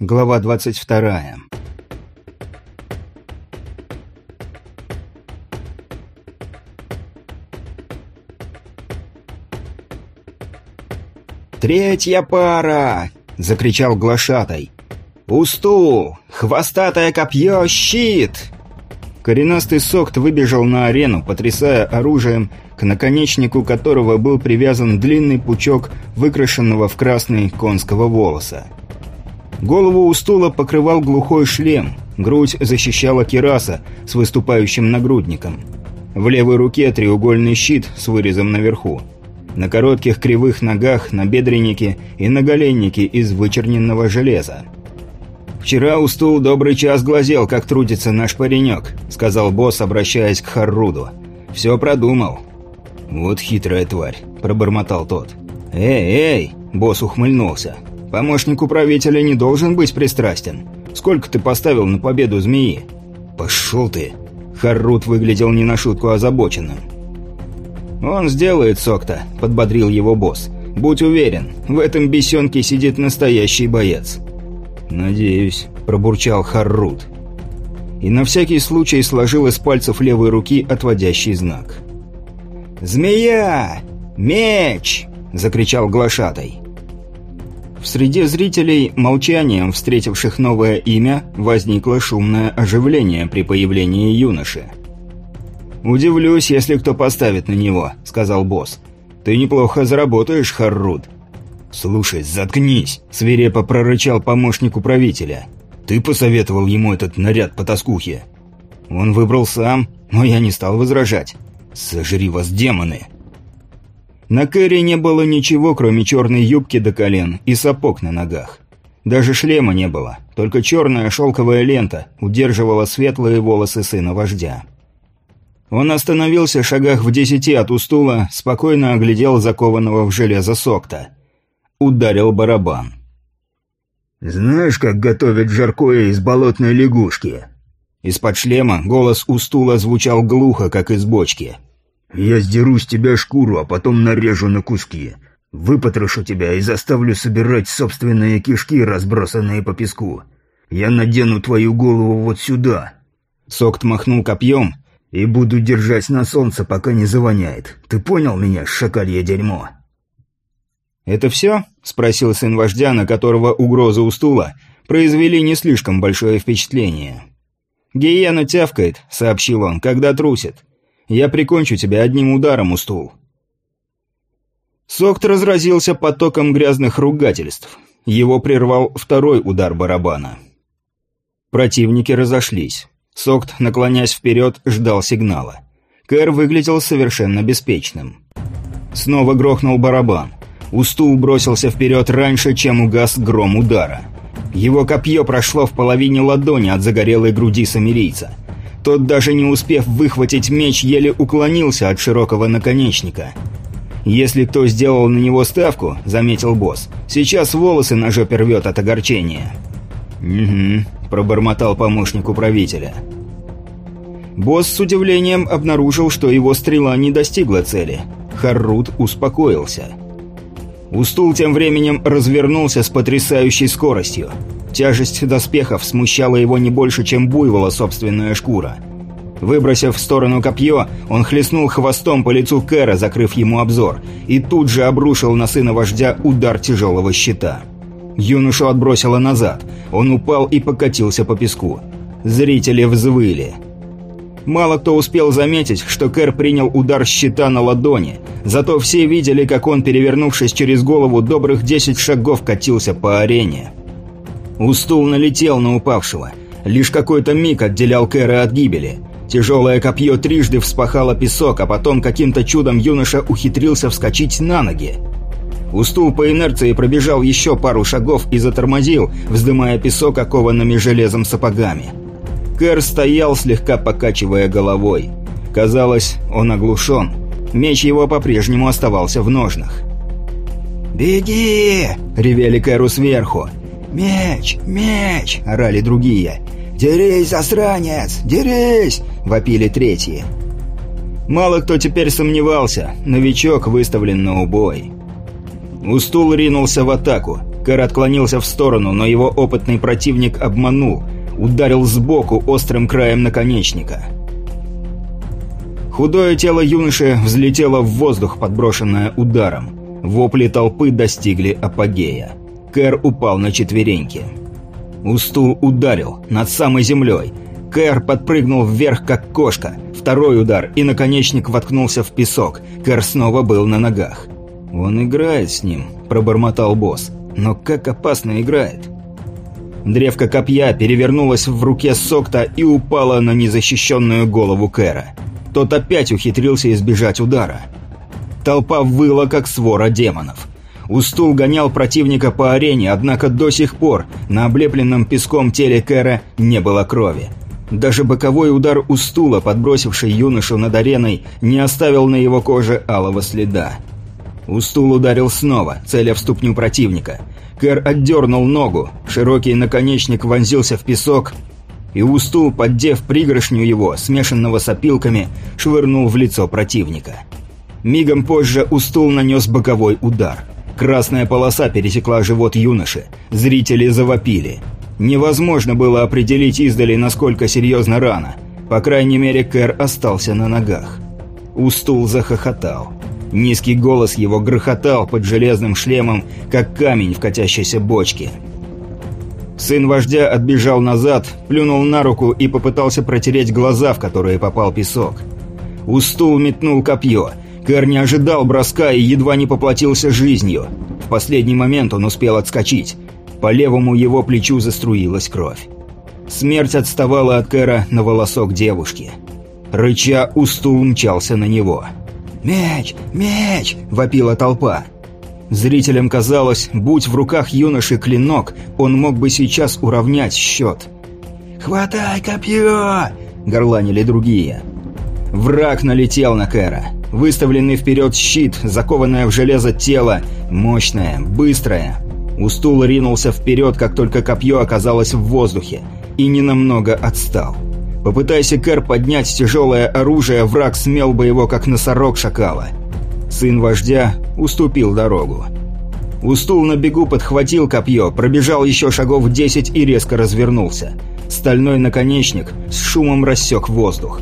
Глава 22. «Третья пара!» — закричал глашатай. «Усту! Хвостатое копье! Щит!» Коренастый сокт выбежал на арену, потрясая оружием, к наконечнику которого был привязан длинный пучок выкрашенного в красный конского волоса. Голову у стула покрывал глухой шлем, грудь защищала кираса с выступающим нагрудником. В левой руке треугольный щит с вырезом наверху. На коротких кривых ногах набедренники и наголенники из вычерненного железа. «Вчера у стул добрый час глазел, как трудится наш паренек», — сказал босс, обращаясь к Харруду. «Все продумал». «Вот хитрая тварь», — пробормотал тот. «Эй, эй!» — босс ухмыльнулся. Помощник управителя не должен быть пристрастен. Сколько ты поставил на победу змеи?» «Пошел ты!» Харрут выглядел не на шутку озабоченным. «Он сделает сокта», — подбодрил его босс. «Будь уверен, в этом бесенке сидит настоящий боец». «Надеюсь», — пробурчал Харрут. И на всякий случай сложил из пальцев левой руки отводящий знак. «Змея! Меч!» — закричал глашатай. В среде зрителей, молчанием встретивших новое имя, возникло шумное оживление при появлении юноши. «Удивлюсь, если кто поставит на него», — сказал босс. «Ты неплохо заработаешь, Харрут». «Слушай, заткнись», — свирепо прорычал помощник управителя. «Ты посоветовал ему этот наряд по тоскухе». Он выбрал сам, но я не стал возражать. «Сожри вас, демоны!» На Кэрри не было ничего, кроме черной юбки до колен и сапог на ногах. Даже шлема не было, только черная шелковая лента удерживала светлые волосы сына вождя. Он остановился в шагах в десяти от устула, спокойно оглядел закованного в железо сокта. Ударил барабан. «Знаешь, как готовят жаркое из болотной лягушки?» Из-под шлема голос устула звучал глухо, как из бочки. Я сдеру с тебя шкуру, а потом нарежу на куски. Выпотрошу тебя и заставлю собирать собственные кишки, разбросанные по песку. Я надену твою голову вот сюда». Сокт махнул копьем. «И буду держать на солнце, пока не завоняет. Ты понял меня, шакалье дерьмо?» «Это все?» — спросил сын вождя, на которого угрозы у стула произвели не слишком большое впечатление. «Гиена тявкает», — сообщил он, — «когда трусит. Я прикончу тебя одним ударом, Устул». Сокт разразился потоком грязных ругательств. Его прервал второй удар барабана. Противники разошлись. Сокт, наклонясь вперед, ждал сигнала. Кэр выглядел совершенно беспечным. Снова грохнул барабан. Устул бросился вперед раньше, чем угас гром удара. Его копье прошло в половине ладони от загорелой груди самирийца. Тот, даже не успев выхватить меч, еле уклонился от широкого наконечника. «Если кто сделал на него ставку», — заметил босс, — «сейчас волосы на жопе рвет от огорчения». «Угу», — пробормотал помощник управителя. Босс с удивлением обнаружил, что его стрела не достигла цели. Харрут успокоился. Устул тем временем развернулся с потрясающей скоростью. Тяжесть доспехов смущала его не больше, чем буйвола собственная шкура. Выбросив в сторону копье, он хлестнул хвостом по лицу Кэра, закрыв ему обзор, и тут же обрушил на сына вождя удар тяжелого щита. Юношу отбросило назад. Он упал и покатился по песку. Зрители взвыли. Мало кто успел заметить, что Кэр принял удар щита на ладони, зато все видели, как он, перевернувшись через голову, добрых десять шагов катился по арене. Устул налетел на упавшего. Лишь какой-то миг отделял Кэра от гибели. Тяжелое копье трижды вспахало песок, а потом каким-то чудом юноша ухитрился вскочить на ноги. Устул по инерции пробежал еще пару шагов и затормозил, вздымая песок окованными железом сапогами. Кэр стоял, слегка покачивая головой. Казалось, он оглушен. Меч его по-прежнему оставался в ножнах. «Беги!» — ревели Кэру сверху. «Меч! Меч!» – орали другие. «Дерись, засранец! Дерись!» – вопили третьи. Мало кто теперь сомневался, новичок выставлен на убой. Устул ринулся в атаку. Кэр отклонился в сторону, но его опытный противник обманул, ударил сбоку острым краем наконечника. Худое тело юноши взлетело в воздух, подброшенное ударом. Вопли толпы достигли апогея. Кэр упал на четвереньки. Устул ударил над самой землей. Кэр подпрыгнул вверх, как кошка. Второй удар, и наконечник воткнулся в песок. Кэр снова был на ногах. «Он играет с ним», – пробормотал босс. «Но как опасно играет». Древко копья перевернулось в руке Сокта и упало на незащищенную голову Кэра. Тот опять ухитрился избежать удара. Толпа выла, как свора демонов. Устул гонял противника по арене, однако до сих пор на облепленном песком теле Кэра не было крови. Даже боковой удар Устула, подбросивший юношу над ареной, не оставил на его коже алого следа. Устул ударил снова, целя в ступню противника. Кэр отдернул ногу, широкий наконечник вонзился в песок, и Устул, поддев пригоршню его, смешанного с опилками, швырнул в лицо противника. Мигом позже Устул нанес боковой удар. Красная полоса пересекла живот юноши. Зрители завопили. Невозможно было определить издали, насколько серьезна рана. По крайней мере, Кэр остался на ногах. Устул захохотал. Низкий голос его грохотал под железным шлемом, как камень в катящейся бочке. Сын вождя отбежал назад, плюнул на руку и попытался протереть глаза, в которые попал песок. Устул метнул копье. Кэр не ожидал броска и едва не поплатился жизнью. В последний момент он успел отскочить. По левому его плечу заструилась кровь. Смерть отставала от Кэра на волосок девушки. Рыча, Устул мчался на него. «Меч! Меч!» – вопила толпа. Зрителям казалось, будь в руках юноши клинок, он мог бы сейчас уравнять счет. «Хватай копье!» – горланили другие. Враг налетел на Кэра. Выставленный вперед щит, закованное в железо тело, мощное, быстрое. Устул ринулся вперед, как только копье оказалось в воздухе, и ненамного отстал. Попытайся Кэр поднять тяжелое оружие, враг смел бы его, как носорог шакала – Сын вождя уступил дорогу. Устул на бегу подхватил копье, пробежал еще шагов десять и резко развернулся. Стальной наконечник с шумом рассек воздух.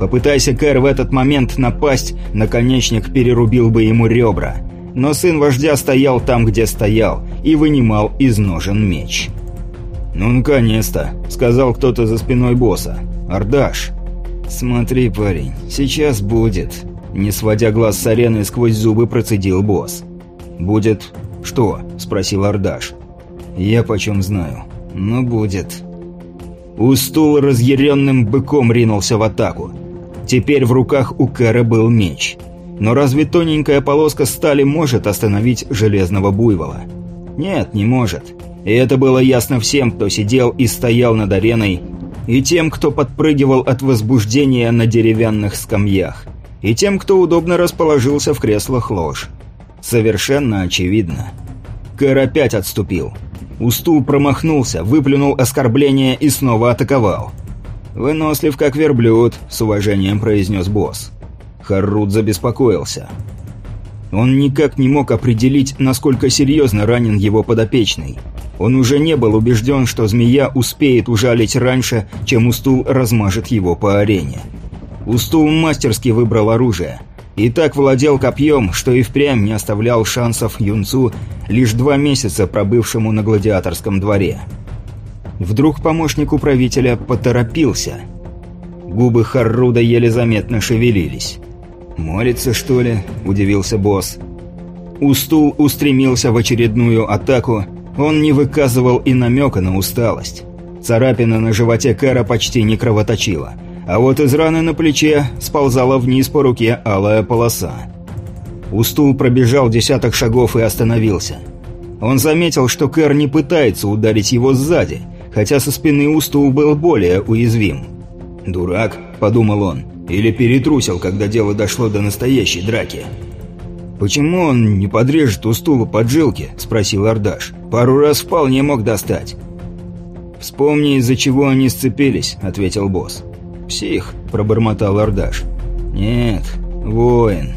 Попытайся Кэр в этот момент напасть, наконечник перерубил бы ему ребра. Но сын вождя стоял там, где стоял, и вынимал из ножен меч. «Ну, наконец-то», — сказал кто-то за спиной босса. «Ардаш». «Смотри, парень, сейчас будет», не сводя глаз с арены, сквозь зубы процедил босс. «Будет что?» – спросил Ардаш. «Я почем знаю. Но будет». Устул разъяренным быком ринулся в атаку. Теперь в руках у Кэра был меч. Но разве тоненькая полоска стали может остановить железного буйвола? Нет, не может. И это было ясно всем, кто сидел и стоял над ареной, и тем, кто подпрыгивал от возбуждения на деревянных скамьях и тем, кто удобно расположился в креслах лож. Совершенно очевидно. Кэр опять отступил. Устул промахнулся, выплюнул оскорбление и снова атаковал. «Вынослив, как верблюд», — с уважением произнес босс. Харрут забеспокоился. Он никак не мог определить, насколько серьезно ранен его подопечный. Он уже не был убежден, что змея успеет ужалить раньше, чем Устул размажет его по арене. Устул мастерски выбрал оружие. И так владел копьем, что и впрямь не оставлял шансов юнцу, лишь два месяца пробывшему на гладиаторском дворе. Вдруг помощник управителя поторопился. Губы Харруда еле заметно шевелились. «Молится, что ли?» – удивился босс. Устул устремился в очередную атаку, он не выказывал и намека на усталость. Царапина на животе Кэра почти не кровоточила – а вот из раны на плече сползала вниз по руке алая полоса. Устул пробежал десяток шагов и остановился. Он заметил, что Кэр не пытается ударить его сзади, хотя со спины Устул был более уязвим. «Дурак», — подумал он, — «или перетрусил, когда дело дошло до настоящей драки». «Почему он не подрежет Устулу поджилки?» – спросил Ардаш. «Пару раз вполне мог достать». «Вспомни, из-за чего они сцепились», – ответил босс. «Псих», — пробормотал Ардаш. «Нет, воин.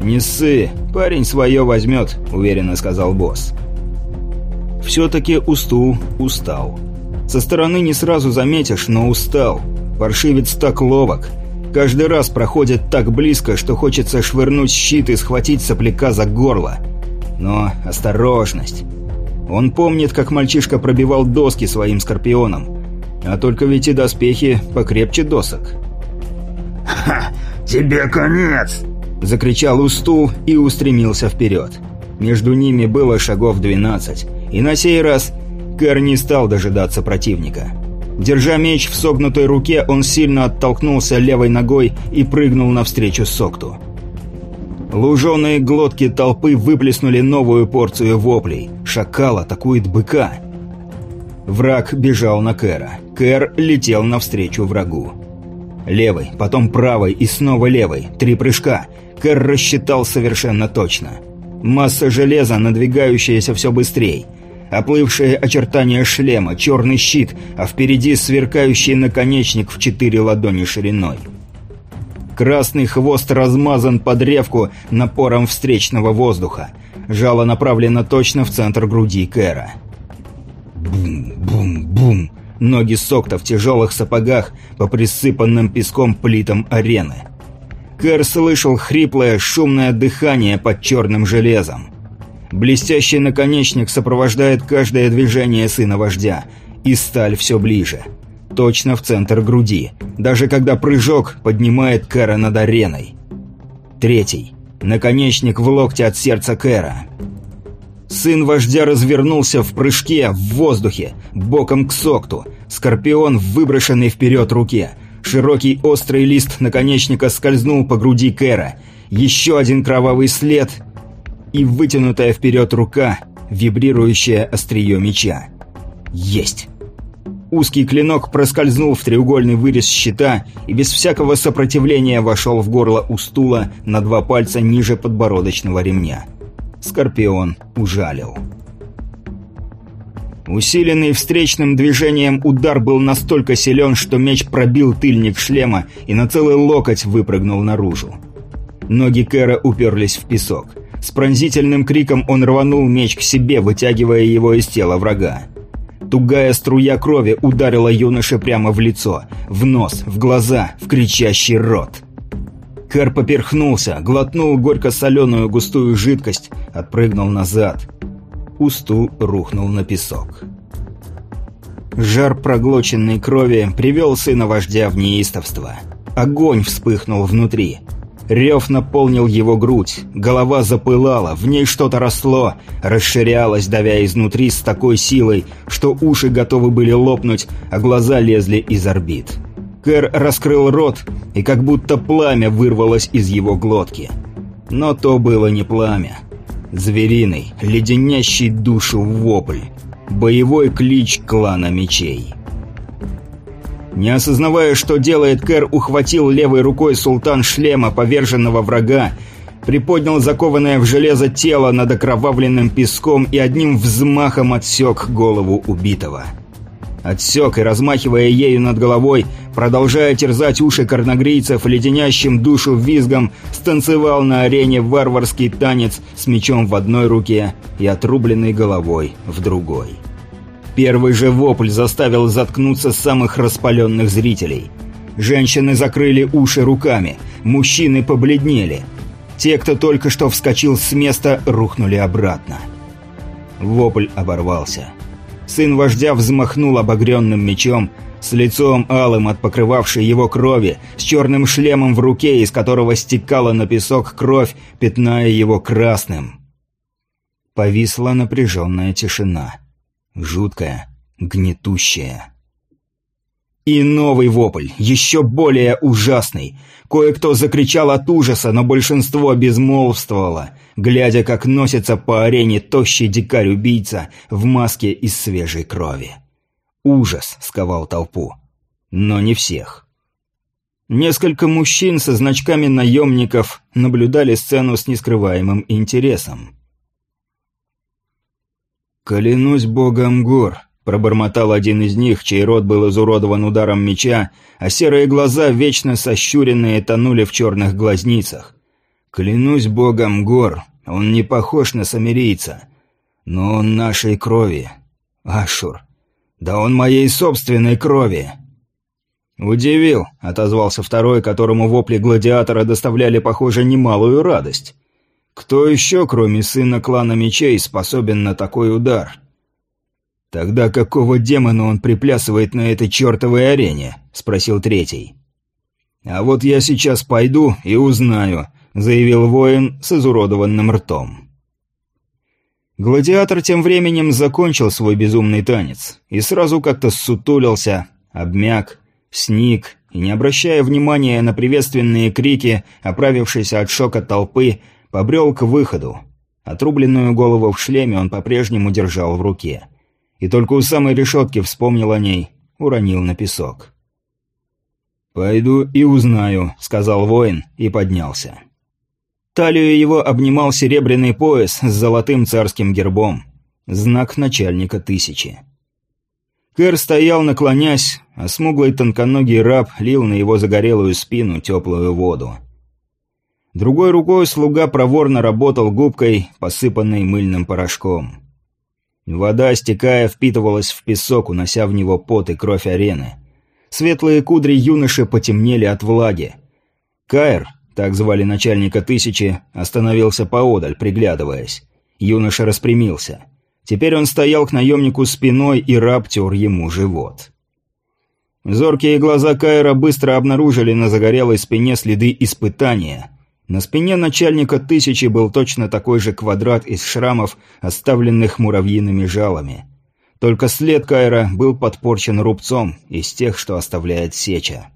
Не ссы, парень свое возьмет», — уверенно сказал босс. Все-таки Усту устал. Со стороны не сразу заметишь, но устал. Паршивец так ловок. Каждый раз проходит так близко, что хочется швырнуть щит и схватить сопляка за горло. Но осторожность. Он помнит, как мальчишка пробивал доски своим скорпионом. А только ведь и доспехи покрепче досок. «Ха! Тебе конец!» Закричал Усту и устремился вперед. Между ними было шагов 12, и на сей раз Кэр не стал дожидаться противника. Держа меч в согнутой руке, он сильно оттолкнулся левой ногой и прыгнул навстречу Сокту. Луженые глотки толпы выплеснули новую порцию воплей. Шакал атакует быка. Враг бежал на Кэра. Кэр летел навстречу врагу. Левый, потом правый и снова левый. Три прыжка. Кэр рассчитал совершенно точно. Масса железа, надвигающаяся все быстрее. Оплывшие очертания шлема, черный щит, а впереди сверкающий наконечник в четыре ладони шириной. Красный хвост размазан под ревку напором встречного воздуха. Жало направлено точно в центр груди Кэра. Бум-бум-бум. Ноги Сокта в тяжелых сапогах по присыпанным песком плитам арены. Кэр слышал хриплое, шумное дыхание под черным железом. Блестящий наконечник сопровождает каждое движение сына вождя, и сталь все ближе точно в центр груди, даже когда прыжок поднимает Кэра над ареной. Третий. Наконечник в локте от сердца Кэра. Сын вождя развернулся в прыжке в воздухе, боком к сокту. Скорпион в выброшенной вперед руке. Широкий острый лист наконечника скользнул по груди Кэра. Еще один кровавый след и вытянутая вперед рука, вибрирующая острие меча. Есть! Узкий клинок проскользнул в треугольный вырез щита и без всякого сопротивления вошел в горло у стула на два пальца ниже подбородочного ремня. Скорпион ужалил. Усиленный встречным движением удар был настолько силен, что меч пробил тыльник шлема и на целый локоть выпрыгнул наружу. Ноги Кэра уперлись в песок. С пронзительным криком он рванул меч к себе, вытягивая его из тела врага. Тугая струя крови ударила юноше прямо в лицо, в нос, в глаза, в кричащий рот. Кэр поперхнулся, глотнул горько-соленую густую жидкость, отпрыгнул назад. Усту рухнул на песок. Жар проглоченной крови привел сына вождя в неистовство. Огонь вспыхнул внутри. Рев наполнил его грудь, голова запылала, в ней что-то росло, расширялось, давя изнутри с такой силой, что уши готовы были лопнуть, а глаза лезли из орбит. Кэр раскрыл рот, и как будто пламя вырвалось из его глотки. Но то было не пламя. Звериный, леденящий душу вопль. Боевой клич клана мечей. Не осознавая, что делает, Кэр ухватил левой рукой султан шлема поверженного врага, приподнял закованное в железо тело над окровавленным песком и одним взмахом отсек голову убитого. Отсек и, размахивая ею над головой, продолжая терзать уши корногрийцев леденящим душу визгом, станцевал на арене варварский танец с мечом в одной руке и отрубленной головой в другой. Первый же вопль заставил заткнуться самых распаленных зрителей. Женщины закрыли уши руками, мужчины побледнели. Те, кто только что вскочил с места, рухнули обратно. Вопль оборвался. Сын вождя взмахнул обогренным мечом, с лицом алым от покрывавшей его крови, с черным шлемом в руке, из которого стекала на песок кровь, пятная его красным. Повисла напряженная тишина жуткая, гнетущая. И новый вопль, еще более ужасный. Кое-кто закричал от ужаса, но большинство безмолвствовало, глядя, как носится по арене тощий дикарь-убийца в маске из свежей крови. Ужас сковал толпу. Но не всех. Несколько мужчин со значками наемников наблюдали сцену с нескрываемым интересом. «Клянусь богом гор», — пробормотал один из них, чей рот был изуродован ударом меча, а серые глаза, вечно сощуренные, тонули в черных глазницах. «Клянусь богом гор, он не похож на самирийца. Но он нашей крови. Ашур. Да он моей собственной крови. «Удивил», — отозвался второй, которому вопли гладиатора доставляли, похоже, немалую радость. «Кто еще, кроме сына клана мечей, способен на такой удар?» «Тогда какого демона он приплясывает на этой чертовой арене?» — спросил третий. «А вот я сейчас пойду и узнаю», — заявил воин с изуродованным ртом. Гладиатор тем временем закончил свой безумный танец и сразу как-то ссутулился, обмяк, сник и, не обращая внимания на приветственные крики, оправившийся от шока толпы, побрел к выходу. Отрубленную голову в шлеме он по-прежнему держал в руке. И только у самой решетки вспомнил о ней, уронил на песок. «Пойду и узнаю», — сказал воин и поднялся. Талию его обнимал серебряный пояс с золотым царским гербом. Знак начальника тысячи. Кэр стоял, наклонясь, а смуглый тонконогий раб лил на его загорелую спину теплую воду. Другой рукой слуга проворно работал губкой, посыпанной мыльным порошком. Вода, стекая, впитывалась в песок, унося в него пот и кровь арены. Светлые кудри юноши потемнели от влаги. Каэр, так звали начальника тысячи, остановился поодаль, приглядываясь. Юноша распрямился. Теперь он стоял к наемнику спиной, и раб тер ему живот. Зоркие глаза Кайра быстро обнаружили на загорелой спине следы испытания. На спине начальника тысячи был точно такой же квадрат из шрамов, оставленных муравьиными жалами. Только след Кайра был подпорчен рубцом из тех, что оставляет сеча.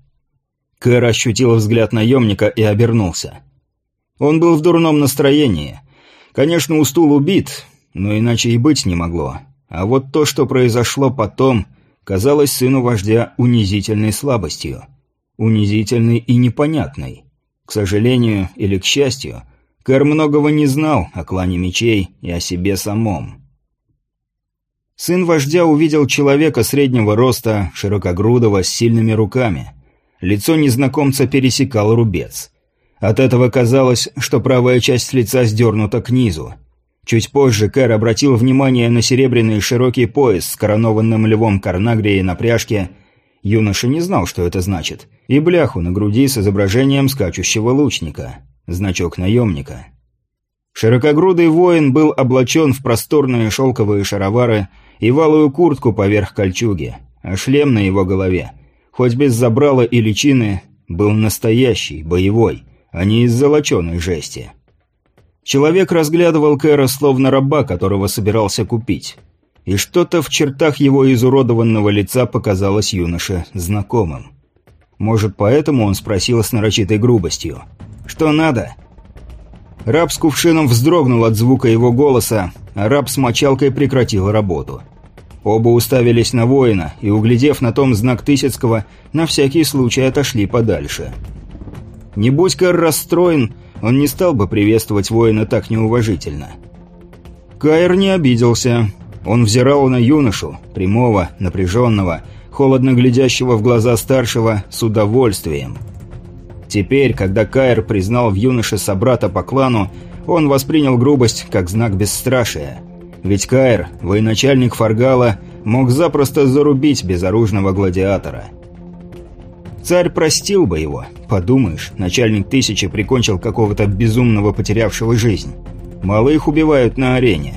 Кэр ощутил взгляд наемника и обернулся. Он был в дурном настроении. Конечно, Устул убит, но иначе и быть не могло. А вот то, что произошло потом, казалось сыну вождя унизительной слабостью. Унизительной и непонятной. К сожалению или к счастью, Кэр многого не знал о клане мечей и о себе самом. Сын вождя увидел человека среднего роста, широкогрудого, с сильными руками. Лицо незнакомца пересекал рубец. От этого казалось, что правая часть лица сдернута к низу. Чуть позже Кэр обратил внимание на серебряный широкий пояс с коронованным львом Карнагрии на пряжке. Юноша не знал, что это значит. И бляху на груди с изображением скачущего лучника. Значок наемника. Широкогрудый воин был облачен в просторные шелковые шаровары и валую куртку поверх кольчуги, а шлем на его голове, хоть без забрала и личины, был настоящий, боевой, а не из золоченой жести. Человек разглядывал Кэра словно раба, которого собирался купить. И что-то в чертах его изуродованного лица показалось юноше знакомым. Может, поэтому он спросил с нарочитой грубостью. «Что надо?» Раб с кувшином вздрогнул от звука его голоса, а раб с мочалкой прекратил работу. Оба уставились на воина и, углядев на том знак Тысяцкого, на всякий случай отошли подальше. Не будь Кэр расстроен, он не стал бы приветствовать воина так неуважительно. Кайр не обиделся. Он взирал на юношу, прямого, напряженного, холодно глядящего в глаза старшего, с удовольствием. Теперь, когда Кайр признал в юноше собрата по клану, он воспринял грубость как знак бесстрашия. Ведь Кайр, военачальник Фаргала, мог запросто зарубить безоружного гладиатора – Царь простил бы его. Подумаешь, начальник тысячи прикончил какого-то безумного потерявшего жизнь. Мало их убивают на арене.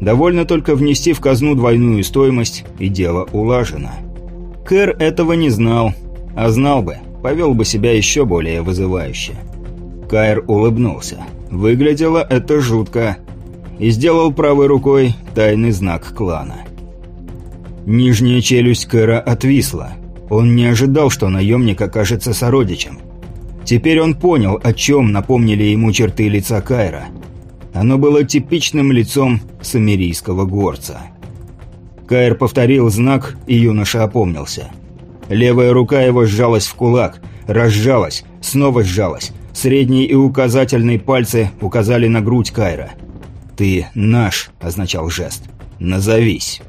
Довольно только внести в казну двойную стоимость, и дело улажено. Кэр этого не знал, а знал бы, повел бы себя еще более вызывающе. Кайр улыбнулся. Выглядело это жутко. И сделал правой рукой тайный знак клана. Нижняя челюсть Кэра отвисла – он не ожидал, что наемник окажется сородичем. Теперь он понял, о чем напомнили ему черты лица Кайра. Оно было типичным лицом самирийского горца. Кайр повторил знак, и юноша опомнился. Левая рука его сжалась в кулак, разжалась, снова сжалась. Средний и указательный пальцы указали на грудь Кайра. «Ты наш», — означал жест. «Назовись».